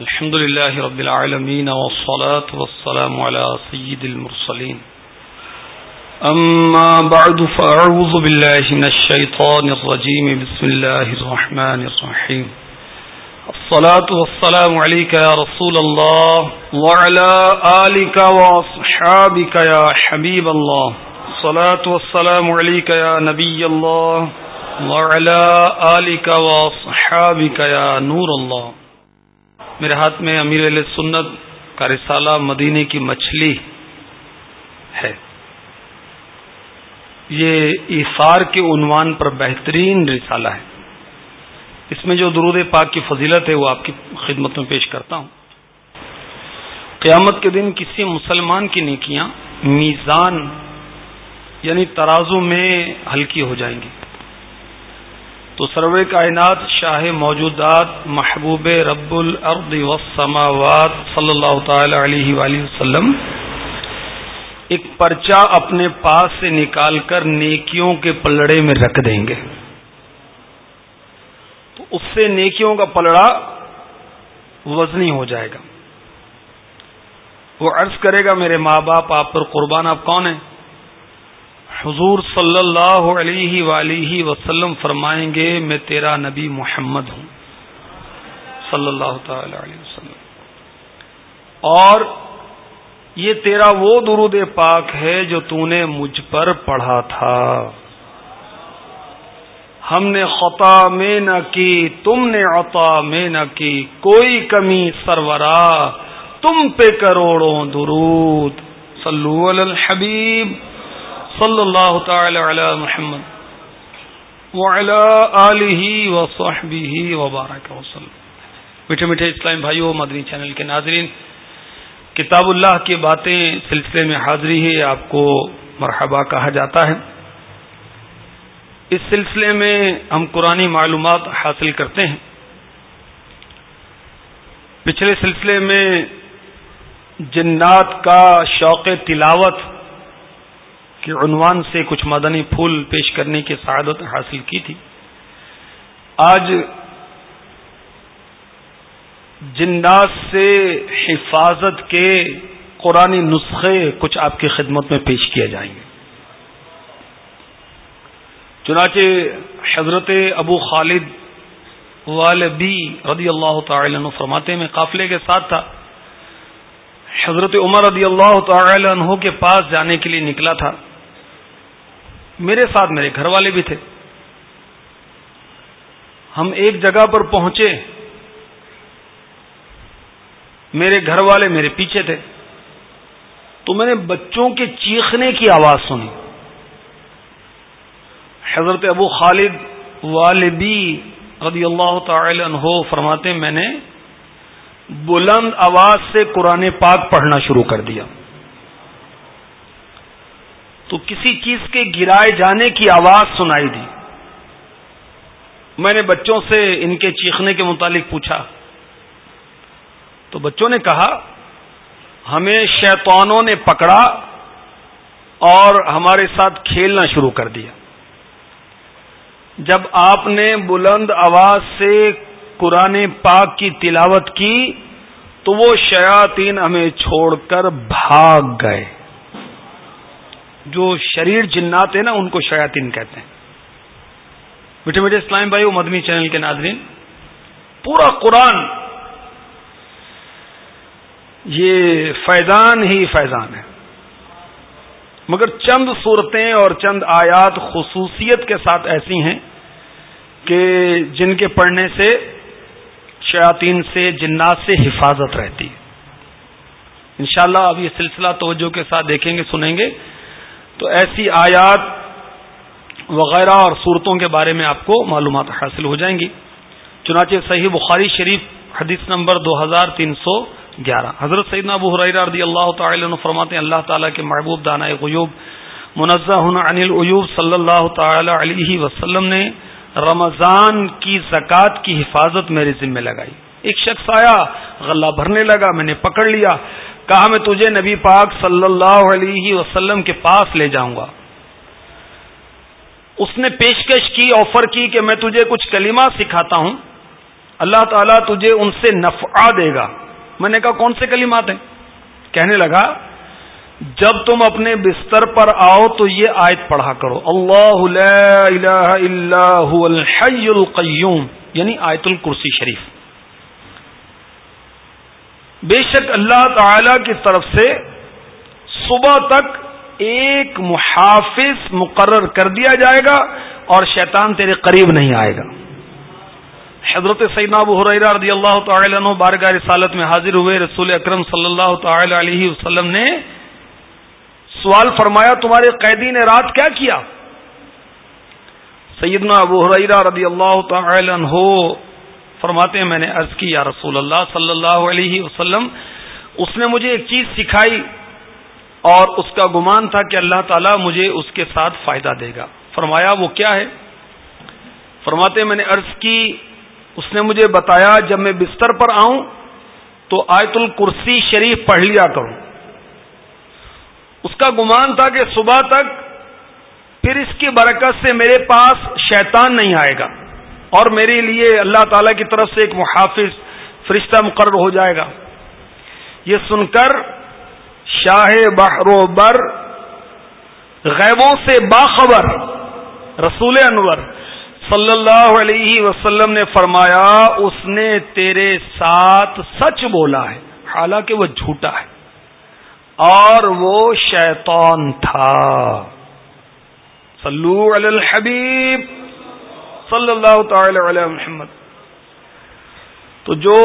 الحمد لله رب العالمين والصلاة والسلام على سيد المرسلين. أما بعد، فأعوذ بالله من الشيطان الرجيم. بسم الله الرحمن الرحيم. الصلاة والسلام عليك يا رسول الله وعلى آلك وأصحابك يا حبيب الله. الصلاة والسلام عليك يا نبي الله وعلى آلك وأصحابك يا نور الله. میرے ہاتھ میں امیر علیہ سنت کا رسالہ مدینے کی مچھلی ہے۔ یہ ایثار کے عنوان پر بہترین رسالہ ہے۔ اس میں جو درود پاک کی فضیلت ہے وہ آپ کی خدمت میں پیش کرتا ہوں۔ قیامت کے دن کسی مسلمان کی نیکیاں میزان یعنی ترازو میں ہلکی ہو جائیں گی۔ تو سرو کائنات شاہ موجودات محبوب رب الارض والسماوات صلی اللہ تعالی علیہ وآلہ وسلم ایک پرچہ اپنے پاس سے نکال کر نیکیوں کے پلڑے میں رکھ دیں گے۔ تو اس سے نیکیوں کا پلڑا وزنی ہو جائے گا۔ وہ عرض کرے گا، میرے ماں باپ، آپ پر قربان آپ کون ہیں؟ حضور صلی اللہ علیہ ولیہ وسلم فرمائیں گے، میں تیرا نبی محمد ہوں۔ صلی اللہ تعالی علیہ وسلم۔ اور یہ تیرا وہ درود پاک ہے جو تو نے مجھ پر پڑھا تھا۔ ہم نے خطا میں نہ کی، تم نے عطا میں نہ کی۔ کوئی کمی سرورا، تم پہ کروڑوں درود۔ صلو علی الحبیب۔ صلی اللہ تعالی علی محمد وبارک وسلم۔ میٹھے میٹھے اسلام بھائیو مدنی چینل کے ناظرین، کتاب اللہ کی باتیں سلسلے میں حاضری ہے، آپ کو مرحبا کہا جاتا ہے۔ اس سلسلے میں ہم قرآن معلومات حاصل کرتے ہیں۔ پچھلے سلسلے میں جنات کا شوق تلاوت کے عنوان سے کچھ مدنی پھول پیش کرنے کی سعادت حاصل کی تھی۔ آج جنات سے حفاظت کے قرآن نسخے کچھ آپ کی خدمت میں پیش کیے جائیں گے۔ چنانچہ حضرت ابو خالد والبی رضی اللہ تعالی عنہ فرماتے میں قافلے کے ساتھ تھا۔ حضرت عمر رضی اللہ تعالی عنہ کے پاس جانے کے لیے نکلا تھا۔ میرے ساتھ میرے گھر والے بھی تھے۔ ہم ایک جگہ پر پہنچے۔ میرے گھر والے میرے پیچھے تھے۔ تو میں نے بچوں کے چیخنے کی آواز سنی۔ حضرت ابو خالد والبی رضی اللہ تعالی عنہ فرماتے میں نے بلند آواز سے قرآن پاک پڑھنا شروع کر دیا۔ تو کسی چیز کے گرائے جانے کی آواز سنائی دی۔ میں نے بچوں سے ان کے چیخنے کے متعلق پوچھا۔ تو بچوں نے کہا، ہمیں شیطانوں نے پکڑا اور ہمارے ساتھ کھیلنا شروع کر دیا۔ جب آپ نے بلند آواز سے قرآن پاک کی تلاوت کی، تو وہ شیاطین ہمیں چھوڑ کر بھاگ گئے۔ جو شریر جنات ہیں نا، ان کو شیاطین کہتے ہیں۔ میٹھے میٹھے اسلام بھائی، وہ مدنی چینل کے ناظرین، پورا قرآن، یہ فیضان ہی فیضان ہے۔ مگر چند صورتیں اور چند آیات خصوصیت کے ساتھ ایسی ہیں کہ جن کے پڑھنے سے شیاطین سے، جنات سے حفاظت رہتی ہے۔ انشاءاللہ اب یہ سلسلہ توجہ کے ساتھ دیکھیں گے، سنیں گے۔ تو ایسی آیات وغیرہ اور صورتوں کے بارے میں آپ کو معلومات حاصل ہو جائیں گی۔ چنانچہ صحیح بخاری شریف حدیث نمبر دو ہزار تین سو گیارہ۔ حضرت سیدنا ابو حریر رضی اللہ تعالی عنہ فرماتے ہیں، اللہ تعالیٰ کے محبوب دانا غیوب منزہ عن العیوب صلی اللہ تعالی علیہ وسلم نے رمضان کی زکوٰۃ کی حفاظت میرے ذمہ لگائی۔ ایک شخص آیا، غلہ بھرنے لگا، میں نے پکڑ لیا۔ کہا میں تجھے نبی پاک صلی اللہ علیہ وسلم کے پاس لے جاؤں گا۔ اس نے پیشکش کی، آفر کی کہ میں تجھے کچھ کلمہ سکھاتا ہوں۔ اللہ تعالیٰ تجھے ان سے نفع دے گا۔ میں نے کہا، کون سے کلمات ہیں؟ کہنے لگا، جب تم اپنے بستر پر آؤ تو یہ آیت پڑھا کرو۔ اللہ لا الہ الا هو الحی القیوم یعنی آیت الکرسی شریف۔ بے شک اللہ تعالی کی طرف سے صبح تک ایک محافظ مقرر کر دیا جائے گا اور شیطان تیرے قریب نہیں آئے گا۔ حضرت سیدنا ابو حریرہ رضی اللہ تعالی عنہ بارگاہ رسالت میں حاضر ہوئے، رسول اکرم صلی اللہ تعالی علیہ وسلم نے سوال فرمایا، تمہارے قیدی نے رات کیا کیا؟ سیدنا ابو حریرہ رضی اللہ تعالی عنہ فرماتے ہیں، میں نے عرض کی، یا رسول اللہ صلی اللہ علیہ وسلم، اس نے مجھے ایک چیز سکھائی اور اس کا گمان تھا کہ اللہ تعالیٰ مجھے اس کے ساتھ فائدہ دے گا۔ فرمایا، وہ کیا ہے؟ فرماتے میں نے عرض کی، اس نے مجھے بتایا، جب میں بستر پر آؤں تو آیت الکرسی شریف پڑھ لیا کروں۔ اس کا گمان تھا کہ صبح تک پھر اس کی برکت سے میرے پاس شیطان نہیں آئے گا۔ اور میرے لیے اللہ تعالی کی طرف سے ایک محافظ فرشتہ مقرر ہو جائے گا۔ یہ سن کر شاہ بحر و بر غیبوں سے باخبر رسول انور صلی اللہ علیہ وسلم نے فرمایا، اس نے تیرے ساتھ سچ بولا ہے، حالانکہ وہ جھوٹا ہے۔ اور وہ شیطان تھا۔ صلو علی الحبیب۔ صلی اللہ تعالی علیہ محمد۔ تو جو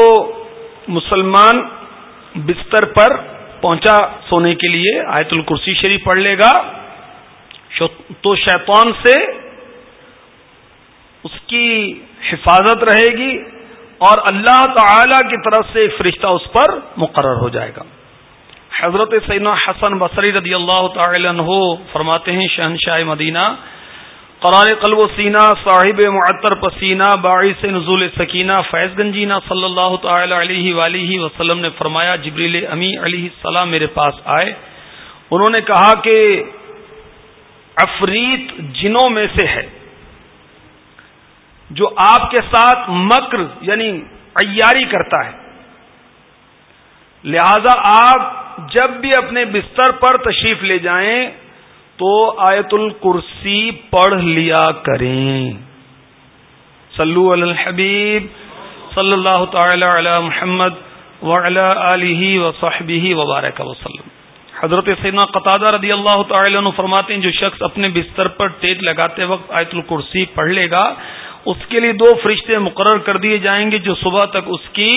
مسلمان بستر پر پہنچا سونے کے لیے، آیت الکرسی شریف پڑھ لے گا۔ تو شیطان سے اس کی حفاظت رہے گی اور اللہ تعالی کی طرف سے ایک فرشتہ اس پر مقرر ہو جائے گا۔ حضرت سینا حسن بصری رضی اللہ تعالی عنہ فرماتے ہیں، شہنشاہ مدینہ قرار قلب و سینہ، صاحب معطر پسینہ، باعث نزول سکینہ، فیض گنجینہ صلی اللہ تعالی علیہ ولیہ وسلم نے فرمایا، جبریل امی علیہ السلام میرے پاس آئے۔ انہوں نے کہا کہ افریت جنوں میں سے ہے جو آپ کے ساتھ مکر یعنی عیاری کرتا ہے۔ لہذا آپ جب بھی اپنے بستر پر تشریف لے جائیں تو آیت الکرسی پڑھ لیا کریں۔ صلو علی الحبیب، صلی اللہ تعالی علی محمد وعلی آلہ وصحبہ وبارک وسلم حضرت سینا قطادہ رضی اللہ تعالی عنہ فرماتے ہیں، جو شخص اپنے بستر پر تیز لگاتے وقت آیت الکرسی پڑھ لے گا، اس کے لیے دو فرشتے مقرر کر دیے جائیں گے، جو صبح تک اس کی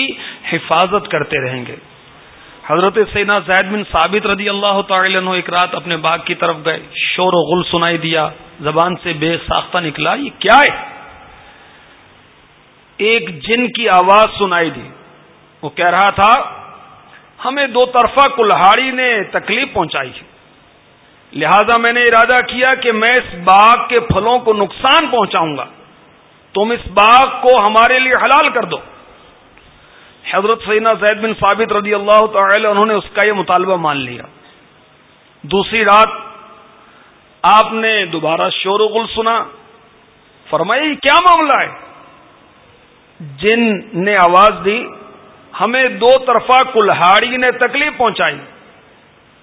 حفاظت کرتے رہیں گے۔ حضرت سینا زید بن ثابت رضی اللہ تعالی عنہ ایک رات اپنے باغ کی طرف گئے، شور و غل سنائی دیا، زبان سے بے ساختہ نکلا، یہ کیا ہے؟ ایک جن کی آواز سنائی دی۔ وہ کہہ رہا تھا، ہمیں دو طرفہ کلہاڑی نے تکلیف پہنچائی لہذا میں نے ارادہ کیا کہ میں اس باغ کے پھلوں کو نقصان پہنچاؤں گا۔ تم اس باغ کو ہمارے لیے حلال کر دو۔ حضرت سینا زید بن ثابت رضی اللہ تعالی انہوں نے اس کا یہ مطالبہ مان لیا۔ دوسری رات آپ نے دوبارہ شور و غل سنا۔ فرمائی کیا معاملہ ہے؟ جن نے آواز دی، ہمیں دو طرفہ کلہاڑی نے تکلیف پہنچائی۔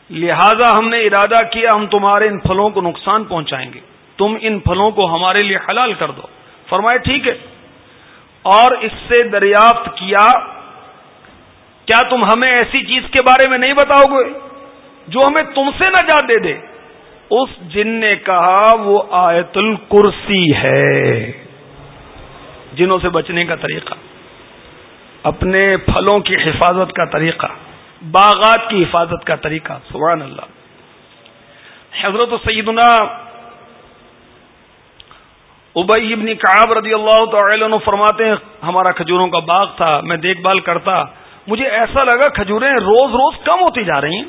لہذا ہم نے ارادہ کیا، ہم تمہارے ان پھلوں کو نقصان پہنچائیں گے۔ تم ان پھلوں کو ہمارے لیے حلال کر دو۔ فرمائے ٹھیک ہے۔ اور اس سے دریافت کیا کیا تم ہمیں ایسی چیز کے بارے میں نہیں بتاؤ گے جو ہمیں تم سے نجات دے دے؟ اس جن نے کہا، وہ آیت الکرسی ہے۔ جنوں سے بچنے کا طریقہ، اپنے پھلوں کی حفاظت کا طریقہ، باغات کی حفاظت کا طریقہ۔ سبحان اللہ۔ حضرت سیدنا ابئی ابن کعب رضی اللہ تعالی عنہ فرماتے ہیں، ہمارا کھجوروں کا باغ تھا، میں دیکھ بھال کرتا مجھے ایسا لگا کھجوریں روز روز کم ہوتی جا رہی ہیں۔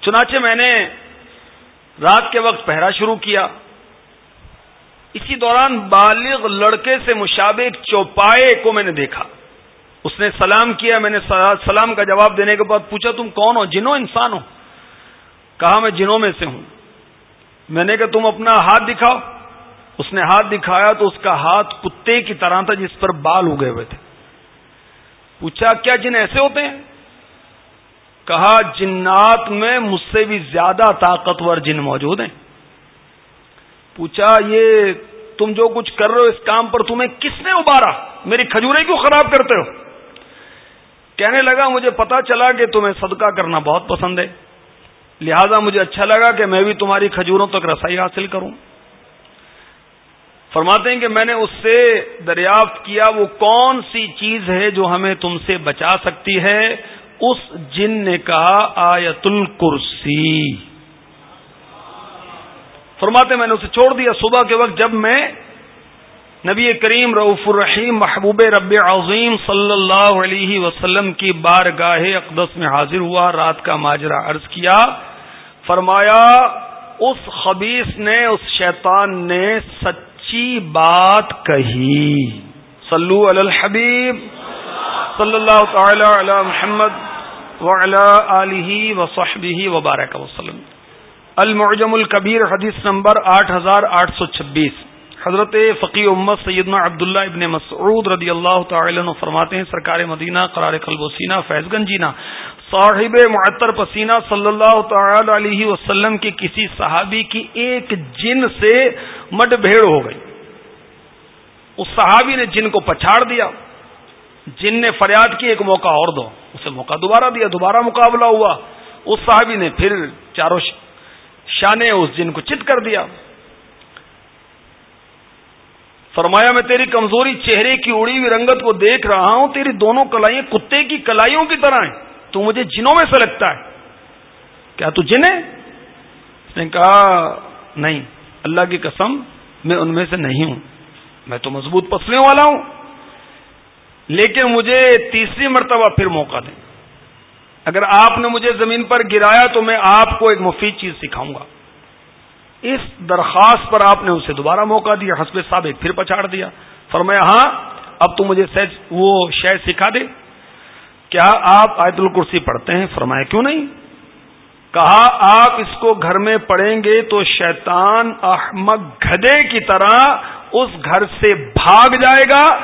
چنانچہ میں نے رات کے وقت پہرا شروع کیا۔ اسی دوران بالغ لڑکے سے مشابہ ایک چوپائے کو میں نے دیکھا۔ اس نے سلام کیا۔ میں نے سلام کا جواب دینے کے بعد پوچھا، تم کون ہو؟ جنوں انسان ہو؟ کہا، میں جنوں میں سے ہوں۔ میں نے کہا، تم اپنا ہاتھ دکھاؤ۔ اس نے ہاتھ دکھایا تو اس کا ہاتھ کتے کی طرح تھا جس پر بال اگے ہوئے تھے۔ پوچھا، کیا جن ایسے ہوتے ہیں؟ کہا، جنات میں مجھ سے بھی زیادہ طاقتور جن موجود ہیں۔ پوچھا، یہ تم جو کچھ کر رہے ہو اس کام پر تمہیں کس نے ابارا میری کھجورے کیوں خراب کرتے ہو؟ کہنے لگا، مجھے پتا چلا کہ تمہیں صدقہ کرنا بہت پسند ہے۔ لہذا مجھے اچھا لگا کہ میں بھی تمہاری کھجوروں تک رسائی حاصل کروں۔ فرماتے ہیں کہ میں نے اس سے دریافت کیا وہ کون سی چیز ہے جو ہمیں تم سے بچا سکتی ہے؟ اس جن نے کہا آیت الکرسی فرماتے میں نے اسے چھوڑ دیا۔ صبح کے وقت جب میں نبی کریم رعف الرحیم محبوب رب عظیم صلی اللہ علیہ وسلم کی بارگاہ اقدس میں حاضر ہوا، رات کا ماجرا عرض کیا۔ فرمایا، اس خبیص نے، اس شیطان نے سچ سچی بات کہی۔ صلو علی الحبیب۔ صلی اللہ تعالی علی محمد وعلی آلہ وصحبہ وبارک وسلم۔ المعجم الکبیر حدیث نمبر آٹھ ہزار آٹھ سو چھبیس۔ حضرت فقی امت سیدنا عبداللہ ابن مسعود رضی اللہ تعالی عنہ فرماتے ہیں، سرکار مدینہ، قرار قلب و سینہ، فیض گنجینا صاحب معطر پسینہ صلی اللہ تعالی علیہ وسلم کے کسی صحابی کی ایک جن سے مڈ بھیڑ ہو گئی۔ اس صحابی نے جن کو پچھاڑ دیا، جن نے فریاد کی، ایک موقع اور دو۔ اسے موقع دوبارہ دیا، دوبارہ مقابلہ ہوا۔ اس صحابی نے پھر چاروں شانے اس جن کو چت کر دیا۔ فرمایا، میں تیری کمزوری چہرے کی اڑی ہوئی رنگت کو دیکھ رہا ہوں۔ تیری دونوں کلائیں کتے کی کلائیوں کی طرح ہیں۔ تو مجھے جنوں میں سے لگتا ہے۔ کیا تو جن ہے اس نے کہا، نہیں، اللہ کی قسم، میں ان میں سے نہیں ہوں۔ میں تو مضبوط پسلیوں والا ہوں۔ لیکن مجھے تیسری مرتبہ پھر موقع دیں۔ اگر آپ نے مجھے زمین پر گرایا تو میں آپ کو ایک مفید چیز سکھاؤں گا۔ اس درخواست پر آپ نے اسے دوبارہ موقع دیا، حسب صاحب ایک پھر پچاڑ دیا۔ فرمایا ہاں اب تو مجھے سیج وہ شہ سکھا دے۔ کیا آپ آیت الکرسی پڑھتے ہیں؟ فرمایا، کیوں نہیں؟ کہا، آپ اس کو گھر میں پڑھیں گے تو شیطان احمد گدے کی طرح اس گھر سے بھاگ جائے گا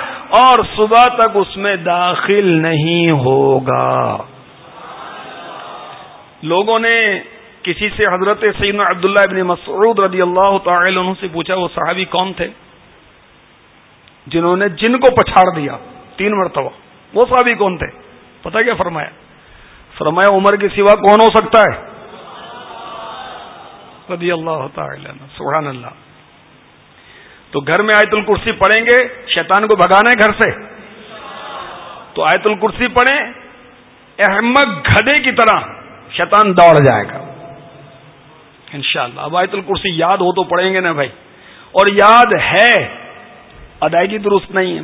اور صبح تک اس میں داخل نہیں ہوگا۔ لوگوں نے کسی سے حضرت سیدنا عبداللہ ابن مسعود رضی اللہ تعالی عنہ سے پوچھا، وہ صحابی کون تھے؟ جنہوں نے جن کو پچھاڑ دیا، تین مرتبہ۔ وہ صحابی کون تھے؟ پتا کیا فرمایا؟ فرمایا، عمر کے سوا کون ہو سکتا ہے؟ رضی اللہ تعالی عنہ، سبحان اللہ۔ تو گھر میں آیت الکرسی پڑھیں گے، شیطان کو بھگانا ہے گھر سے۔ تو آیت الکرسی پڑھیں احمد گھدے کی طرح شیطان دوڑ جائے گا۔ انشاءاللہ، اب آیت الکرسی یاد ہو تو پڑھیں گے نا بھائی۔ اور یاد ہے، ادائیگی درست نہیں ہے،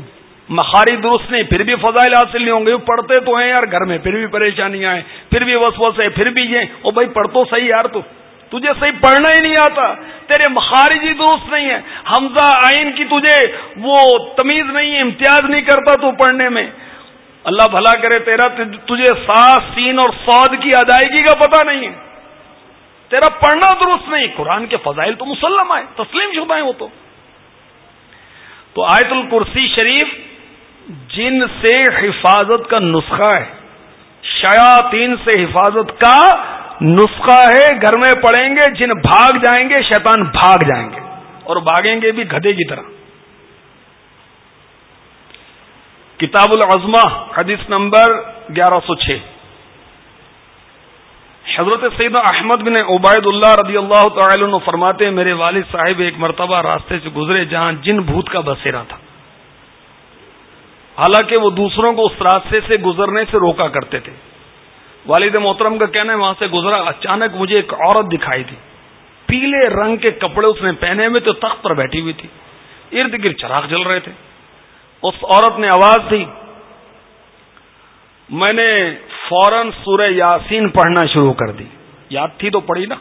مخاری درست نہیں، پھر بھی فضائل حاصل نہیں ہوں گے۔ پڑھتے تو ہیں یار گھر میں، پھر بھی پریشانیاں ہیں، پھر بھی وس ہے پھر بھی یہ۔ او بھائی پڑھ تو صحیح یار تو۔ تجھے صحیح پڑھنا ہی نہیں آتا۔ تیرے مخارجی درست نہیں ہے حمزہ آئین کی تجھے وہ تمیز نہیں ہے، امتیاز نہیں کرتا تو پڑھنے میں۔ اللہ بھلا کرے تیرا، تجھے ساس سین اور سعود کی ادائیگی کا پتہ نہیں ہے۔ تیرا پڑھنا درست نہیں۔ قرآن کے فضائل تو مسلم آئے، تسلیم شدہ ہیں وہ تو۔ تو آیت الکرسی شریف جن سے حفاظت کا نسخہ ہے، شیاطین سے حفاظت کا نسخہ ہے، گھر میں پڑھیں گے، جن بھاگ جائیں گے، شیطان بھاگ جائیں گے۔ اور بھاگیں گے بھی گدے کی طرح۔ کتاب العظمہ، حدیث نمبر گیارہ سو چھ۔ حضرت سید احمد بن عبید اللہ رضی اللہ تعالی عنہ فرماتے میرے والد صاحب ایک مرتبہ راستے سے گزرے جہاں جن بھوت کا بسیرا تھا۔ حالانکہ وہ دوسروں کو اس راستے سے گزرنے سے روکا کرتے تھے۔ والد محترم کا کہنا ہے، وہاں سے گزرا، اچانک مجھے ایک عورت دکھائی تھی پیلے رنگ کے کپڑے اس نے پہنے ہوئے تو تخت پر بیٹھی ہوئی تھی۔ ارد گرد چراغ جل رہے تھے۔ اس عورت نے آواز دی۔ میں نے فوراً سورہ یاسین پڑھنا شروع کر دی۔ یاد تھی تو پڑھی نا۔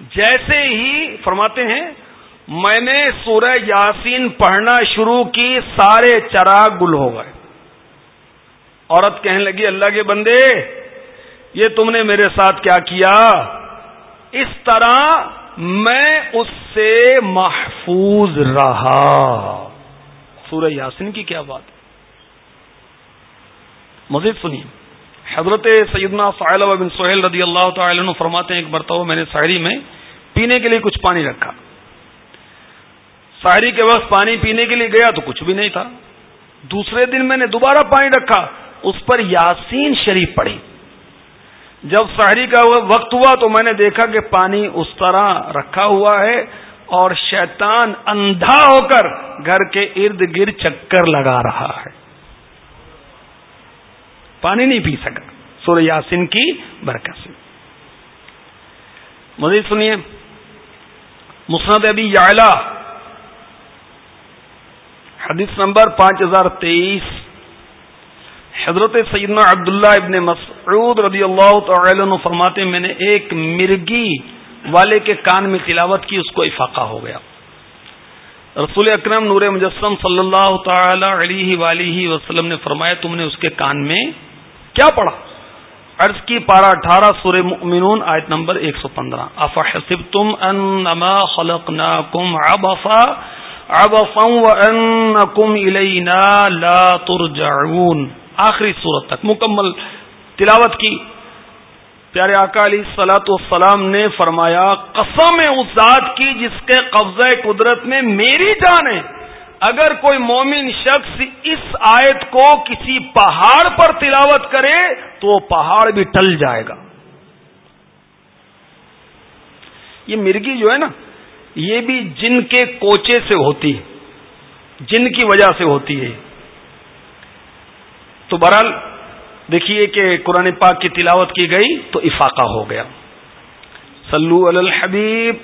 جیسے ہی فرماتے ہیں، میں نے سورہ یاسین پڑھنا شروع کی، سارے چراغ گل ہو گئے۔ عورت کہنے لگی، اللہ کے بندے، یہ تم نے میرے ساتھ کیا کیا؟ اس طرح میں اس سے محفوظ رہا۔ سورہ یاسین کی کیا بات؟ مزید سنیے۔ حضرت سیدنا سعیل بن سہیل رضی اللہ تعالی عنہ فرماتے ہیں، ایک مرتبہ میں نے شاعری میں پینے کے لیے کچھ پانی رکھا۔ شاعری کے وقت پانی پینے کے لیے گیا تو کچھ بھی نہیں تھا۔ دوسرے دن میں نے دوبارہ پانی رکھا۔ اس پر یاسین شریف پڑی جب شاعری کا وقت ہوا تو میں نے دیکھا کہ پانی اس طرح رکھا ہوا ہے اور شیطان اندھا ہو کر گھر کے ارد گرد چکر لگا رہا ہے۔ پانی نہیں پی سکا۔ سورہ یاسین کی برکت سے۔ مزید سنیے، مسند ابی یعلا، حدیث نمبر پانچ ہزار تیئیس۔ حضرت سیدنا عبداللہ ابن مسعود رضی اللہ تعالی عنہ فرماتے میں نے ایک مرگی والے کے کان میں تلاوت کی، اس کو افاقہ ہو گیا۔ رسول اکرم نور مجسم صلی اللہ تعالی علیہ ولیہ وسلم نے فرمایا، تم نے اس کے کان میں کیا پڑھا؟ عرض کی پارا اٹھارہ سور مؤمنون، آیت نمبر ایک سو پندرہ۔ افا حسب تم انما خلقناکم عبفا عبفا وانکم الینا لا ترجعون۔ آخری صورت تک، مکمل تلاوت کی۔ پیارے آقا علی سلاۃ والسلام نے فرمایا، قسم اس ذات کی جس کے قبضہ قدرت میں میری جان ہے۔ اگر کوئی مومن شخص اس آیت کو کسی پہاڑ پر تلاوت کرے، تو وہ پہاڑ بھی ٹل جائے گا۔ یہ مرگی جو ہے نا، یہ بھی جن کے کوچے سے ہوتی ہے، جن کی وجہ سے ہوتی ہے۔ تو بہرحال دیکھیے کہ قرآن پاک کی تلاوت کی گئی تو افاقہ ہو گیا۔ صلو علی الحبیب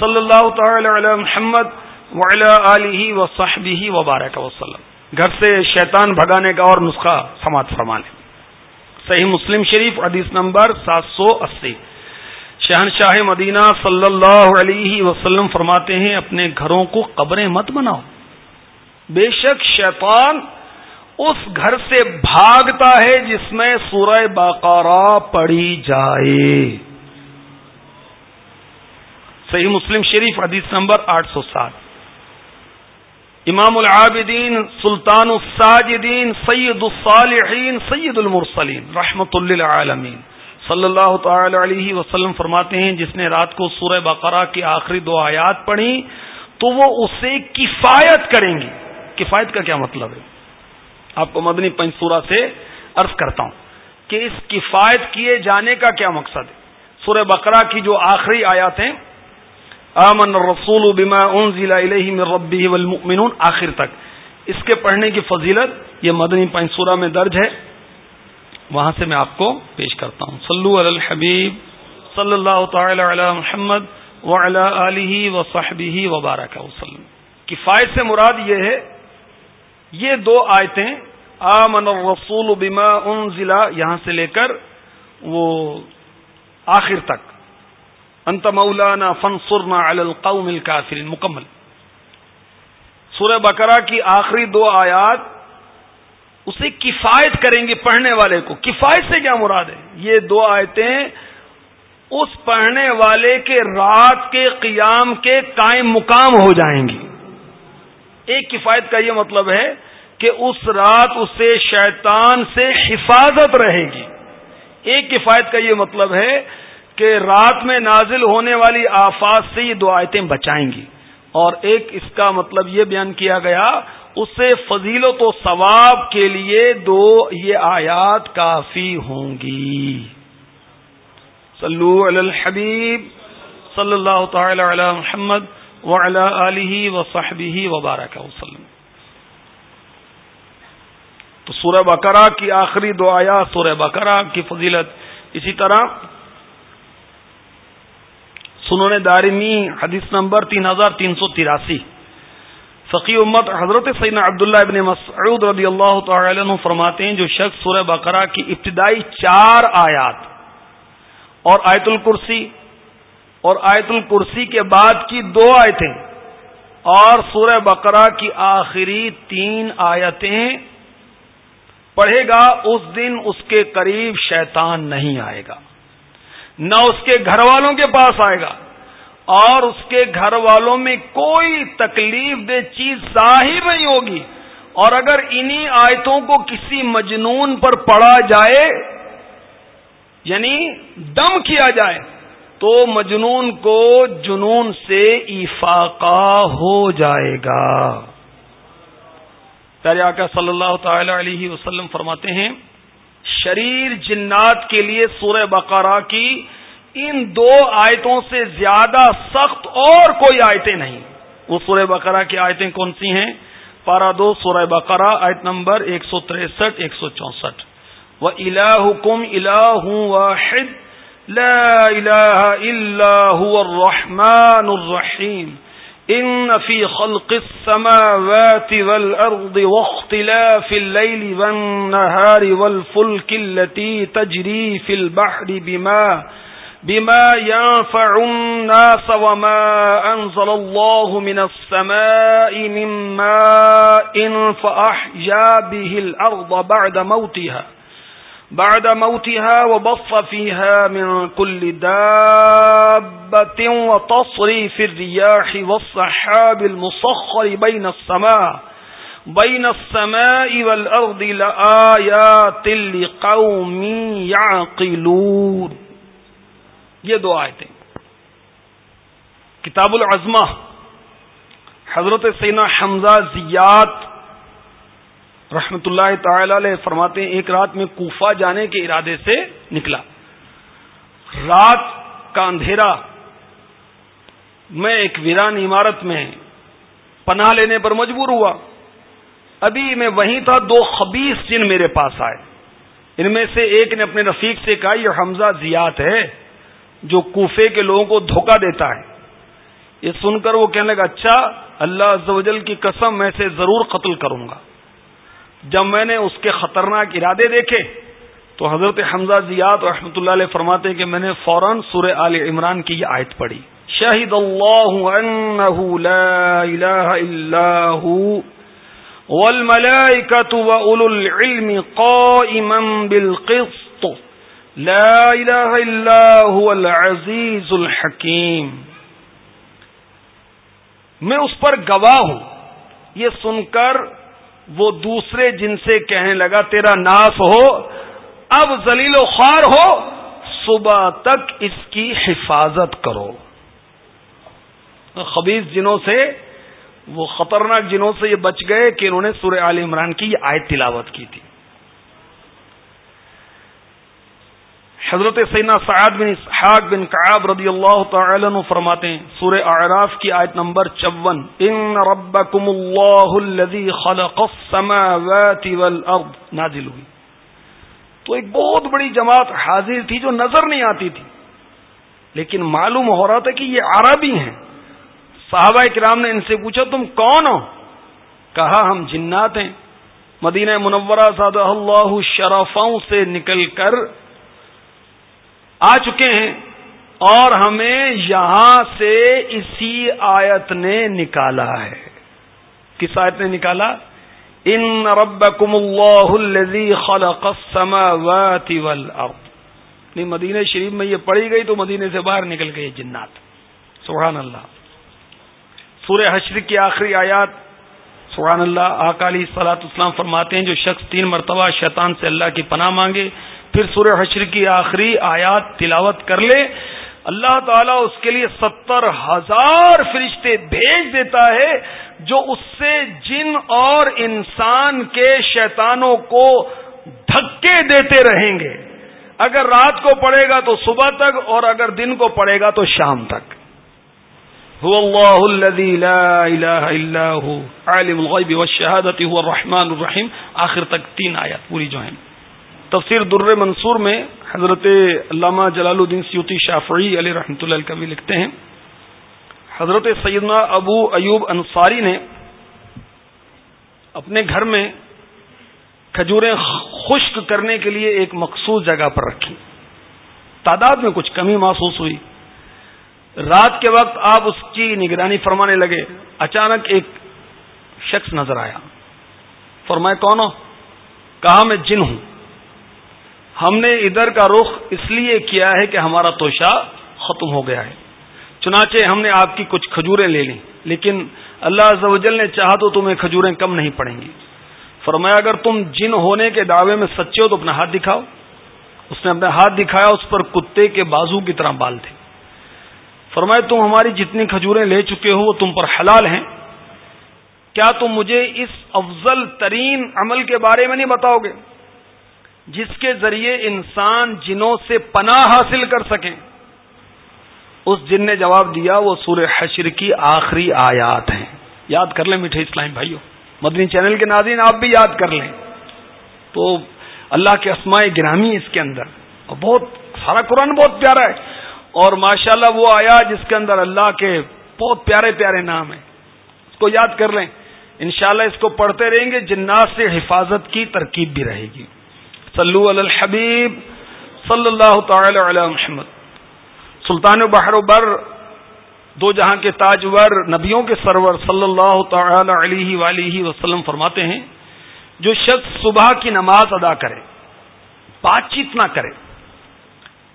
صلی اللہ تعالی علی محمد علیہ و صحبی وبارک وسلم۔ گھر سے شیطان بھگانے کا اور نسخہ سماعت فرمانے صحیح مسلم شریف، حدیث نمبر سات سو اسی۔ شہنشاہ مدینہ صلی اللہ علیہ وسلم فرماتے ہیں، اپنے گھروں کو قبریں مت بناؤ۔ بے شک شیطان اس گھر سے بھاگتا ہے جس میں سورہ باقارہ پڑھی جائے۔ صحیح مسلم شریف حدیث نمبر آٹھ سو سات۔ امام العابدین، سلطان الساجدین، سید الصالحین، سید المرسلین، رحمت للعالمین۔ صلی اللہ تعالی علیہ وسلم فرماتے ہیں، جس نے رات کو سورہ بقرہ کی آخری دو آیات پڑھی، تو وہ اسے کفایت کریں گی۔ کفایت کا کیا مطلب ہے؟ آپ کو مدنی پنسورا سے عرض کرتا ہوں کہ اس کفایت کیے جانے کا کیا مقصد ہے؟ سورہ بقرہ کی جو آخری آیات ہیں امن رسول بما انزل الیہ من ربہ والمؤمنون، آخر تک۔ اس کے پڑھنے کی فضیلت یہ مدنی پنسورہ میں درج ہے۔ وہاں سے میں آپ کو پیش کرتا ہوں۔ صلو علی الحبیب، صلی اللہ تعالی علی محمد وعلی آلہ وصحبہ وبارک وسلم۔ کفایت سے مراد یہ ہے، یہ دو آیتیں آمن الرسول بما انزل، یہاں سے لے کر وہ آخر تک۔ انت مولانا فنسرنا علی القوم الكافرین مکمل۔ سورہ بقرہ کی آخری دو آیات اسے کفایت کریں گے پڑھنے والے کو۔ کفایت سے کیا مراد ہے؟ یہ دو آیتیں اس پڑھنے والے کے رات کے قیام کے قائم مقام ہو جائیں گی۔ ایک کفایت کا یہ مطلب ہے کہ اس رات اسے شیطان سے حفاظت رہے گی۔ ایک کفایت کا یہ مطلب ہے کہ رات میں نازل ہونے والی آفات سے یہ دو آیتیں بچائیں گی۔ اور ایک اس کا مطلب یہ بیان کیا گیا، اسے فضیلت و ثواب کے لیے دو یہ آیات کافی ہوں گی۔ صلو علی الحبیب صلی اللہ تعالی علی محمد وعلی آلہ وصحبہ وبارک وسلم۔ تو سورہ بقرہ کی آخری دو آیات، سورہ بقرہ کی فضیلت اسی طرح۔ سنون دارمی حدیث نمبر تین ہزار تین سو تراسی۔ فقی امت حضرت سیدنا عبداللہ ابن مسعود رضی اللہ تعالی عنہ فرماتے ہیں، جو شخص سورہ بقرہ کی ابتدائی چار آیات اور آیت الکرسی اور آیت الکرسی کے بعد کی دو آیتیں اور سورہ بقرہ کی آخری تین آیتیں پڑھے گا، اس دن اس کے قریب شیطان نہیں آئے گا۔ نہ اس کے گھر والوں کے پاس آئے گا۔ اور اس کے گھر والوں میں کوئی تکلیف دہ چیز ظاہر نہیں ہوگی۔ اور اگر انہی آیتوں کو کسی مجنون پر پڑا جائے یعنی دم کیا جائے، تو مجنون کو جنون سے افاقہ ہو جائے گا۔ پیارے آقا صلی اللہ تعالی علیہ وسلم فرماتے ہیں، شریر جنات کے لیے سورہ بقرہ کی ان دو آیتوں سے زیادہ سخت اور کوئی آیتیں نہیں۔ وہ سورہ بقرہ کی آیتیں کون سی ہیں؟ پارا دو، سورہ بقرہ، آیت نمبر ایک سو تریسٹھ، ایک سو چونسٹھ۔ وہ الا کم الا واحد، لا الہ الا الرحمن الرحیم۔ ان فی خلق السماوات والارض واختلاف الليل والنهار والفلك التي تجري في البحر بما بما ينفع الناس وما أنزل الله من السماء من ماء فأحيا به الأرض بعد موتها بعد موتها وبص فيها من كل دابة وتصري في الرياح والصحاب المصخر بين السماء. بين السماء والأرض لآيات لقوم يعقلون. یہ دو آیتیں. کتاب العظمہ، حضرت سینا حمزہ زیات رحمت اللہ تعالی علیہ فرماتے ہیں، ایک رات میں کوفہ جانے کے ارادے سے نکلا۔ رات کا اندھیرا، میں ایک ویران عمارت میں پناہ لینے پر مجبور ہوا۔ ابھی میں وہیں تھا، دو خبیص جن میرے پاس آئے۔ ان میں سے ایک نے اپنے رفیق سے کہا، یہ حمزہ زیات ہے، جو کوفے کے لوگوں کو دھوکہ دیتا ہے۔ یہ سن کر وہ کہنے لگا اچھا اللہ عزوجل کی قسم، میں سے ضرور قتل کروں گا۔ جب میں نے اس کے خطرناک ارادے دیکھے، تو حضرت حمزہ زیاد رحمۃ اللہ علیہ فرماتے کہ میں نے فوراً سورہ آل عمران کی یہ آیت پڑھی۔ شہید اللہ انہ لا الہ الا العلم قائما بالقسط۔ لا الہ الا هو العزیز الحکیم۔ میں اس پر گواہ ہوں۔ یہ سن کر وہ دوسرے جن سے کہنے لگا، تیرا ناس ہو، اب زلیل و خوار ہو، صبح تک اس کی حفاظت کرو۔ خبیص جنوں سے، وہ خطرناک جنوں سے یہ بچ گئے کہ انہوں نے سورہ عال عمران کی یہ آیت تلاوت کی تھی۔ حضرت سینا سعد بن اسحاق بن کعاب رضی اللہ تعالی عنہ فرماتے ہیں، سورہ اعراف کی آیت نمبر چون۔ ان ربکم اللہ الذی خلق السماوات والارض۔ نازل ہوئی۔ تو ایک بہت بڑی جماعت حاضر تھی جو نظر نہیں آتی تھی۔ لیکن معلوم ہو رہا تھا کہ یہ عربی ہیں۔ صحابہ کرام نے ان سے پوچھا، تم کون ہو؟ کہا، ہم جنات ہیں۔ مدینہ منورہ صادہ اللہ شرفوں سے نکل کر آ چکے ہیں اور ہمیں یہاں سے اسی آیت نے نکالا ہے۔ کس آیت نے نکالا؟ ان ربکم اللہ الذی خلق السماوات والارض۔ نہیں، مدینہ شریف میں یہ پڑھی گئی تو مدینے سے باہر نکل گئی جنات۔ سبحان اللہ۔ سورہ حشر کی آخری آیات۔ سبحان اللہ اکالی سلاط اسلام فرماتے ہیں، جو شخص تین مرتبہ شیطان سے اللہ کی پناہ مانگے پھر سورہ حشر کی آخری آیات تلاوت کر لے۔ اللہ تعالیٰ اس کے لیے ستر ہزار فرشتے بھیج دیتا ہے جو اس سے جن اور انسان کے شیطانوں کو دھکے دیتے رہیں گے۔ اگر رات کو پڑے گا تو صبح تک اور اگر دن کو پڑے گا تو شام تک۔ اللہ الذي لا الہ الا عالم الغیب والشہادت، هو الرحمن الرحیم۔ آخر تک تین آیات پوری جو ہیں۔ تفسیر در منصور میں حضرت علامہ جلال الدین سیوتی شافعی علیہ رحمۃ اللہ کبھی لکھتے ہیں۔ حضرت سیدنا ابو ایوب انصاری نے اپنے گھر میں کھجوریں خشک کرنے کے لیے ایک مخصوص جگہ پر رکھی۔ تعداد میں کچھ کمی محسوس ہوئی۔ رات کے وقت آپ اس کی نگرانی فرمانے لگے۔ اچانک ایک شخص نظر آیا۔ فرمائے کون ہو؟ کہا، میں جن ہوں۔ ہم نے ادھر کا رخ اس لیے کیا ہے کہ ہمارا توشا ختم ہو گیا ہے۔ چنانچہ ہم نے آپ کی کچھ کھجوریں لے لی لیکن اللہ عز و جل نے چاہا تو تمہیں کھجوریں کم نہیں پڑیں گی۔ فرمایا، اگر تم جن ہونے کے دعوے میں سچے ہو تو اپنا ہاتھ دکھاؤ۔ اس نے اپنا ہاتھ دکھایا، اس پر کتے کے بازو کی طرح بال تھے۔ فرمایا، تم ہماری جتنی کھجوریں لے چکے ہو وہ تم پر حلال ہیں۔ کیا تم مجھے اس افضل ترین عمل کے بارے میں نہیں بتاؤ گے؟ جس کے ذریعے انسان جنوں سے پناہ حاصل کر سکیں اس جن نے جواب دیا، وہ سورہ حشر کی آخری آیات ہیں۔ یاد کر لیں میٹھے اسلام بھائیوں مدنی چینل کے ناظرین آپ بھی یاد کر لیں۔ تو اللہ کے اسماء گرامی اس کے اندر، اور بہت سارا قرآن بہت پیارا ہے۔ اور ماشاءاللہ وہ آیا جس کے اندر اللہ کے بہت پیارے پیارے نام ہیں۔ اس کو یاد کر لیں۔ انشاءاللہ اس کو پڑھتے رہیں گے، جنات سے حفاظت کی ترکیب بھی رہے گی۔ صلو علی الحبیب صلی اللہ تعالی علی محمد۔ سلطان بحر و بر دو جہاں کے تاجور نبیوں کے سرور صلی اللہ تعالی علیہ ولیہ وسلم فرماتے ہیں، جو شخص صبح کی نماز ادا کرے، بات چیت نہ کرے۔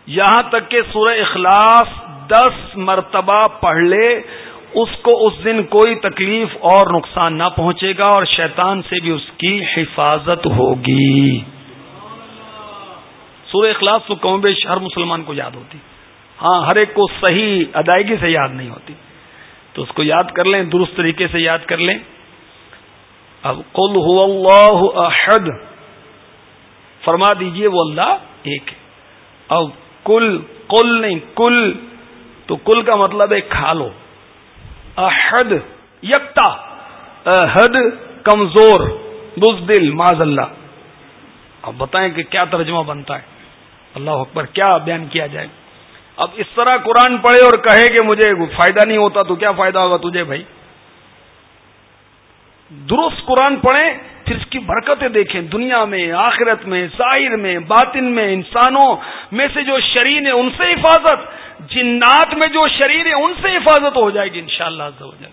یہاں تک کہ سورہ اخلاص دس مرتبہ پڑھ لے، اس کو اس دن کوئی تکلیف اور نقصان نہ پہنچے گا اور شیطان سے بھی اس کی حفاظت ہوگی۔ سورہ اخلاص تو قوم بیش ہر مسلمان کو یاد ہوتی۔ ہاں ہر ایک کو صحیح ادائیگی سے یاد نہیں ہوتی۔ تو اس کو یاد کر لیں، درست طریقے سے یاد کر لیں۔ اب قل هو اللہ احد۔ فرما دیجیے، وہ اللہ ایک ہے۔ اب کل کل نہیں، کل۔ تو کل کا مطلب ہے کھا لو احد، یکتا، احد، کمزور، بزدل، معذ اللہ۔ اب بتائیں کہ کیا ترجمہ بنتا ہے۔ اللہ اکبر، کیا بیان کیا جائے؟ اب اس طرح قرآن پڑھے اور کہے کہ مجھے فائدہ نہیں ہوتا تو کیا فائدہ ہوگا تجھے بھائی؟ درست قرآن پڑھیں، پھر اس کی برکتیں دیکھیں، دنیا میں، آخرت میں، ظاہر میں، باطن میں، انسانوں میں سے جو شریر ہیں ان سے حفاظت۔ جنات میں جو شریر ہیں ان سے حفاظت ہو جائے گی انشاءاللہ شاء اللہ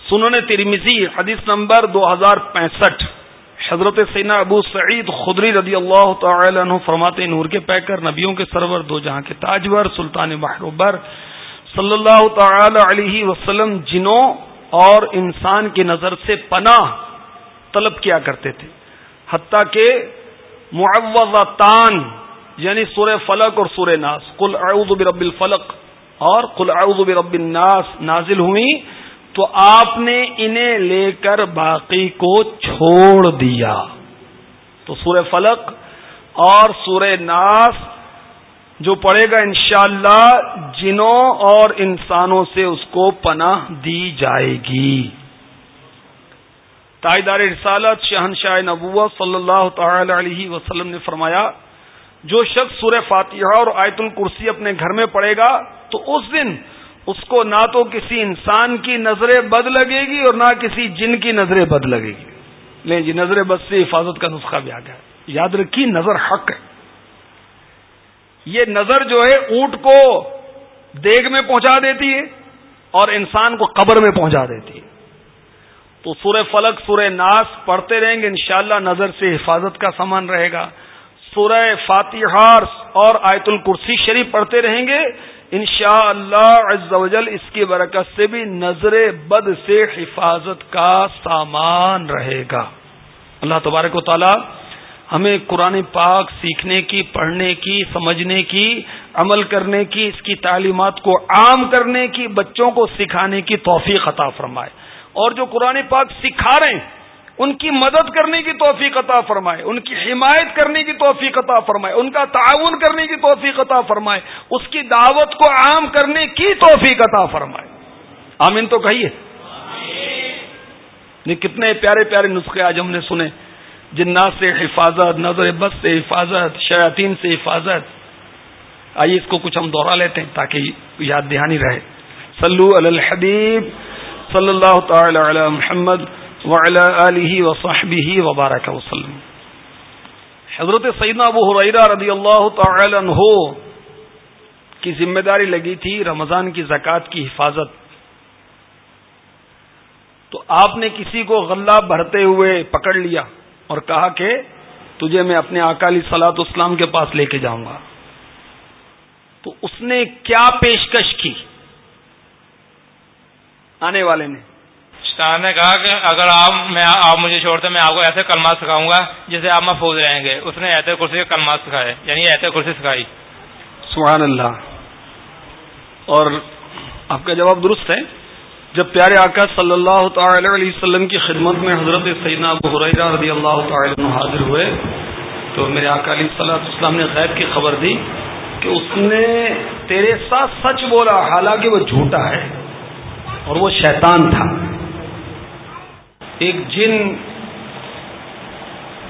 سننے ترمیزی حدیث نمبر دو ہزار پینسٹھ۔ حضرت سینا ابو سعید خدری رضی اللہ تعالی عنہ فرماتے نور کے پیکر، نبیوں کے سرور، دو جہاں کے تاجور، سلطان محروبر صلی اللہ تعالی علیہ وسلم جنوں اور انسان کی نظر سے پناہ طلب کیا کرتے تھے۔ حتیٰ کہ معوضتان یعنی سورہ فلق اور سورہ ناس کل اعوذ برب الفلق اور کل اعوذ برب الناس نازل ہوئی۔ تو آپ نے انہیں لے کر باقی کو چھوڑ دیا۔ تو سورہ فلق اور سورہ ناس جو پڑے گا انشاءاللہ جنوں اور انسانوں سے اس کو پناہ دی جائے گی۔ تائیدار رسالت شہنشاہ نبوت صلی اللہ تعالی علیہ وسلم نے فرمایا، جو شخص سورہ فاتحہ اور آیت الکرسی اپنے گھر میں پڑے گا، تو اس دن اس کو نہ تو کسی انسان کی نظریں بد لگے گی اور نہ کسی جن کی نظریں بد لگے گی۔ لیں جی نظر بد سے حفاظت کا نسخہ بھی آ گیا۔ یاد رکھی نظر حق ہے۔ یہ نظر جو ہے اونٹ کو دیگ میں پہنچا دیتی ہے اور انسان کو قبر میں پہنچا دیتی ہے۔ تو سورہ فلک سورہ ناس پڑھتے رہیں گے، انشاءاللہ نظر سے حفاظت کا سامان رہے گا۔ سورہ فاتحہ اور آیت الکرسی شریف پڑھتے رہیں گے۔ انشاء اللہ اس کی برکت سے بھی نظر بد سے حفاظت کا سامان رہے گا۔ اللہ تبارک و تعالی ہمیں قرآن پاک سیکھنے کی، پڑھنے کی، سمجھنے کی، عمل کرنے کی، اس کی تعلیمات کو عام کرنے کی، بچوں کو سکھانے کی توفیق عطا فرمائے۔ اور جو قرآن پاک سکھا رہے ہیں ان کی مدد کرنے کی توفیق عطا فرمائے ان کی حمایت کرنے کی توفیق عطا فرمائے ان کا تعاون کرنے کی توفیق عطا فرمائے اس کی دعوت کو عام کرنے کی توفیق عطا فرمائے۔ آمین تو کہیے۔ کتنے پیارے پیارے نسخے آج ہم نے سنے جنات سے حفاظت نظر بس سے حفاظت شیاطین سے حفاظت۔ آئیے اس کو کچھ ہم دوہرا لیتے ہیں تاکہ یاد دہانی رہے۔ صلو علی الحبیب صلی اللہ تعالی علی محمد۔ وصحبه وبارك وسلم. حضرت سیدنا ابو حریرہ رضی اللہ تعالی عنہ کی ذمہ داری لگی تھی رمضان کی زکوٰۃ کی حفاظت. تو آپ نے کسی کو غلہ بھرتے ہوئے پکڑ لیا اور کہا کہ تجھے میں اپنے اکالی سلاط اسلام کے پاس لے کے جاؤں گا. تو اس نے کیا پیشکش کی؟ آنے والے نے شیطان نے کہا کہ اگر آپ میں آپ مجھے چھوڑتے میں آپ کو ایسے کلمات سکھاؤں گا جسے آپ محفوظ رہیں گے۔ اس نے ایسے کرسی کے کلمات سکھائے یعنی ایسے کرسی سکھائی۔ سبحان اللہ۔ اور آپ کا جواب درست ہے۔ جب پیارے آقا صلی اللہ تعالی علیہ وسلم کی خدمت میں حضرت سیدنا ابو حریرہ رضی اللہ تعالی عنہ حاضر ہوئے، تو میرے آقا علیہ صلاح اسلام نے غیب کی خبر دی کہ اس نے تیرے ساتھ سچ بولا، حالانکہ وہ جھوٹا ہے اور وہ شیطان تھا۔ ایک جن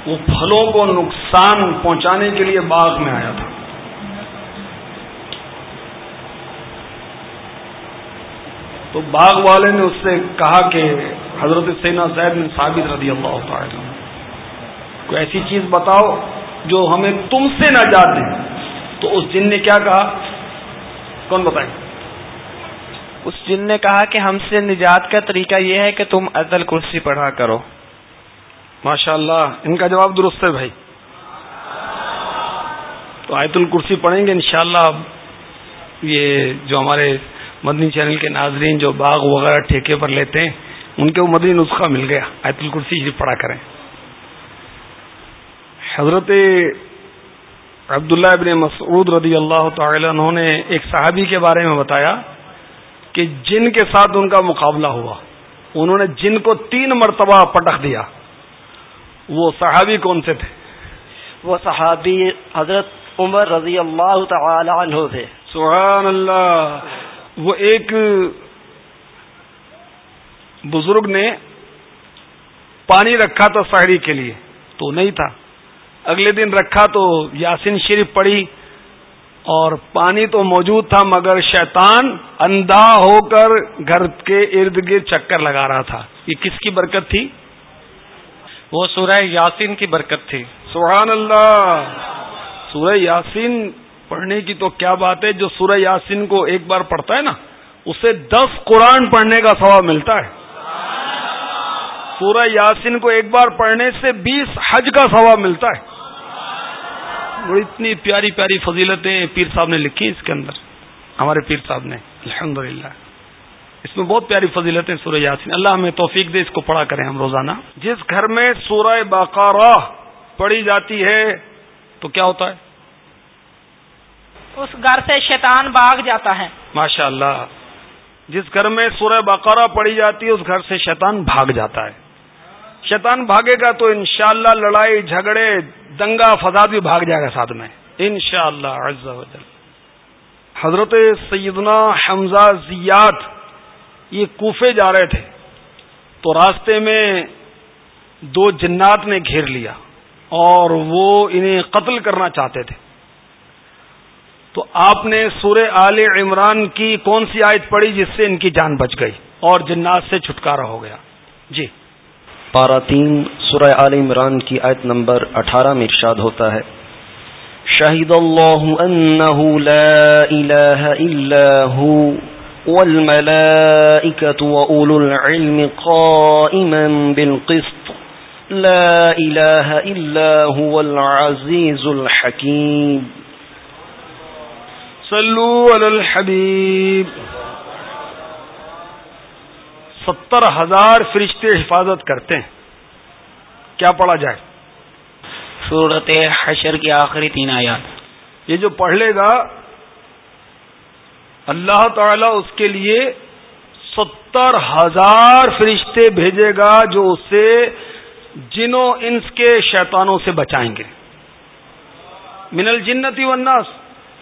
وہ پھلوں کو نقصان پہنچانے کے لیے باغ میں آیا تھا۔ تو باغ والے نے اس سے کہا کہ حضرت سینا زید نے ثابت رضی اللہ تعالی کوئی ایسی چیز بتاؤ جو ہمیں تم سے نہ جاتے تو اس جن نے کیا کہا؟ کون بتائیں اس جن نے کہا کہ ہم سے نجات کا طریقہ یہ ہے کہ تم عدل کرسی پڑھا کرو۔ ماشاء اللہ ان کا جواب درست ہے بھائی۔ تو آیت الکرسی پڑھیں گے انشاءاللہ۔ یہ جو ہمارے مدنی چینل کے ناظرین جو باغ وغیرہ ٹھیکے پر لیتے ہیں، ان کے وہ مدنی نسخہ مل گیا۔ آیت الکرسی پڑھا کریں۔ حضرت عبداللہ ابن مسعود رضی اللہ تعالی عنہ نے ایک صحابی کے بارے میں بتایا۔ کہ جن کے ساتھ ان کا مقابلہ ہوا انہوں نے جن کو تین مرتبہ پٹخ دیا وہ صحابی کون سے تھے؟ وہ صحابی حضرت عمر رضی اللہ تعالی عنہ تھے۔ سبحان اللہ وہ ایک بزرگ نے پانی رکھا تھا سحری کے لیے تو نہیں تھا۔ اگلے دن رکھا تو یاسین شریف پڑی اور پانی تو موجود تھا مگر شیطان اندھا ہو کر گھر کے ارد گرد چکر لگا رہا تھا۔ یہ کس کی برکت تھی؟ وہ سورہ یاسین کی برکت تھی۔ سبحان اللہ۔ سورہ یاسین پڑھنے کی تو کیا بات ہے؟ جو سورہ یاسین کو ایک بار پڑھتا ہے نا، اسے دس قرآن پڑھنے کا ثواب ملتا ہے۔ سورہ یاسین کو ایک بار پڑھنے سے بیس حج کا ثواب ملتا ہے۔ وہ اتنی پیاری پیاری فضیلتیں پیر صاحب نے لکھی اس کے اندر ہمارے پیر صاحب نے الحمد اس میں بہت پیاری فضیلتیں سورہ یاسین۔ اللہ ہمیں توفیق دے اس کو پڑھا کریں ہم روزانہ۔ جس گھر میں سورہ باقارہ پڑھی جاتی ہے تو کیا ہوتا ہے؟ اس گھر سے شیطان بھاگ جاتا ہے۔ ماشاء اللہ جس گھر میں سورہ بقرہ پڑی جاتی ہے اس گھر سے شیطان بھاگ جاتا ہے۔ شیطان بھاگے گا تو انشاءاللہ لڑائی جھگڑے دنگا فساد بھی بھاگ جائے گا ساتھ میں۔ انشاءاللہ شاء اللہ حضرت سیدنا حمزہ زیات یہ کوفے جا رہے تھے تو راستے میں دو جنات نے گھیر لیا اور وہ انہیں قتل کرنا چاہتے تھے۔ تو آپ نے سورہ آل عمران کی کون سی آیت پڑھی جس سے ان کی جان بچ گئی اور جنات سے چھٹکارا ہو گیا؟ جی۔ پارا تین سورہ آل عمران کی آیت نمبر اٹھارہ میں ارشاد ہوتا ہے۔ شاہد اللہ انه لا الہ الا هو والملائکة وأولو العلم قائما بالقسط۔ لا الہ الا هو العزیز الحکیم۔ صلو علی الحبیب۔ ستر ہزار فرشتے حفاظت کرتے ہیں۔ کیا پڑھا جائے؟ صورت حشر کی آخری تین آیات۔ یہ جو پڑھ لے گا اللہ تعالی اس کے لیے ستر ہزار فرشتے بھیجے گا جو اسے جنوں انس کے شیطانوں سے بچائیں گے۔ من الجنتی والناس۔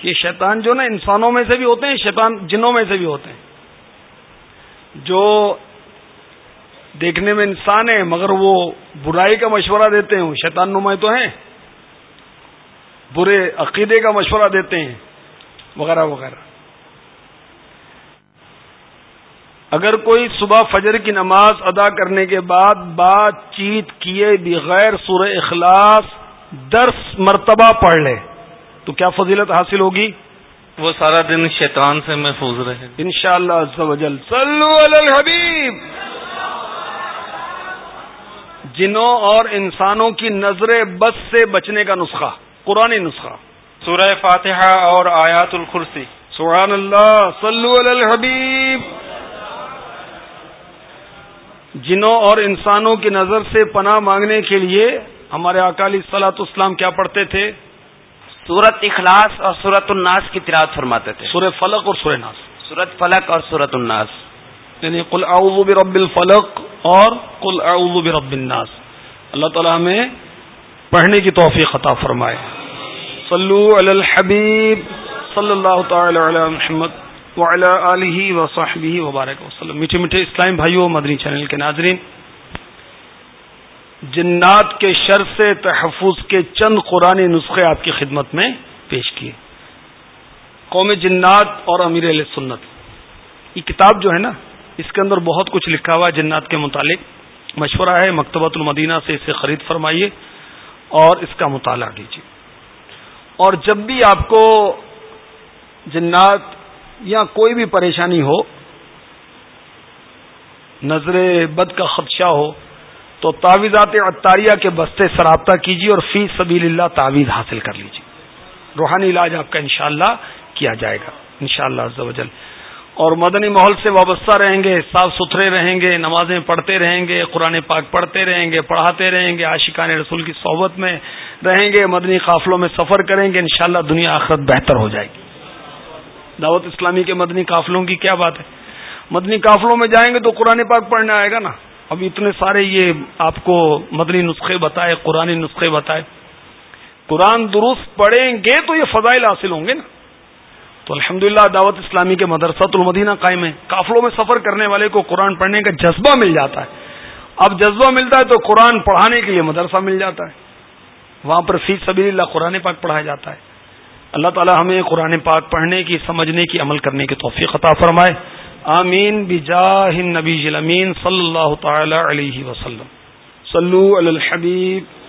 یہ شیطان جو نا انسانوں میں سے بھی ہوتے ہیں شیطان جنوں میں سے بھی ہوتے ہیں۔ جو دیکھنے میں انسان ہے مگر وہ برائی کا مشورہ دیتے ہیں۔ شیطان نمائے تو ہیں۔ برے عقیدے کا مشورہ دیتے ہیں۔ وغیرہ وغیرہ۔ اگر کوئی صبح فجر کی نماز ادا کرنے کے بعد بات چیت کیے بغیر سورہ اخلاص درس مرتبہ پڑھ لے تو کیا فضیلت حاصل ہوگی؟ وہ سارا دن شیطان سے محفوظ رہے۔ ان شاء اللہ الحبیب۔ جنوں اور انسانوں کی نظر بس سے بچنے کا نسخہ قرآن نسخہ۔ سورہ فاتحہ اور آیات الخرسی سبحان اللہ صلو علی الحبیب۔ جنوں اور انسانوں کی نظر سے پناہ مانگنے کے لیے ہمارے اکالی سلاط اسلام کیا پڑھتے تھے؟ سورت اخلاص اور سورت الناس کی تلاوت فرماتے تھے۔ سورہ فلق اور سورہ ناس۔ سورت فلق اور سورت الناس۔ یعنی قل اعوذ برب الفلق اور قل اعوذ برب الناس۔ اللہ تعالی ہمیں پڑھنے کی توفیق عطا فرمائے۔ صلو علی الحبیب صلی اللہ تعالی علی محمد وعلی وصحبہ وبارک وسلم۔ میٹھے میٹھے اسلام بھائیوں، مدنی چینل کے ناظرین، جنات کے شر سے تحفظ کے چند قرآن نسخے آپ کی خدمت میں پیش کیے۔ قوم جنات اور امیر علیہ سنت۔ یہ کتاب جو ہے نا اس کے اندر بہت کچھ لکھا ہوا ہے جنات کے متعلق۔ مشورہ ہے مکتبۃ المدینہ سے اسے خرید فرمائیے اور اس کا مطالعہ کیجیے۔ اور جب بھی آپ کو جنات یا کوئی بھی پریشانی ہو، نظر بد کا خدشہ ہو، تو تعویذات اطاریہ کے بستے سے رابطہ کیجیے اور فی سبیل اللہ تعویذ حاصل کر لیجیے۔ روحانی علاج آپ کا انشاءاللہ کیا جائے گا۔ انشاءاللہ شاء اللہ اور مدنی ماحول سے وابستہ رہیں گے، صاف ستھرے رہیں گے، نمازیں پڑھتے رہیں گے، قرآن پاک پڑھتے رہیں گے، پڑھاتے رہیں گے، عاشقان رسول کی صحبت میں رہیں گے، مدنی قافلوں میں سفر کریں گے، انشاءاللہ دنیا آخرت بہتر ہو جائے گی۔ دعوت اسلامی کے مدنی قافلوں کی کیا بات ہے؟ مدنی قافلوں میں جائیں گے تو قرآن پاک پڑھنے آئے گا نا؟ اب اتنے سارے یہ آپ کو مدنی نسخے بتائے قرآن نسخے بتائے۔ قرآن درست پڑھیں گے تو یہ فضائل حاصل ہوں گے نا؟ تو الحمد دعوت اسلامی کے مدرسۃ المدینہ قائم ہے قافلوں میں سفر کرنے والے کو قرآن پڑھنے کا جذبہ مل جاتا ہے۔ اب جذبہ ملتا ہے تو قرآن پڑھانے کے لیے مدرسہ مل جاتا ہے۔ وہاں پر فی سبیل اللہ قرآن پاک پڑھایا جاتا ہے۔ اللہ تعالی ہمیں قرآن پاک پڑھنے کی، سمجھنے کی، عمل کرنے کی توفیق عطا فرمائے۔ آمین۔ بجاہ النبی امین صلی اللہ تعالی علیہ وسلم۔ صلو علی الحبیب۔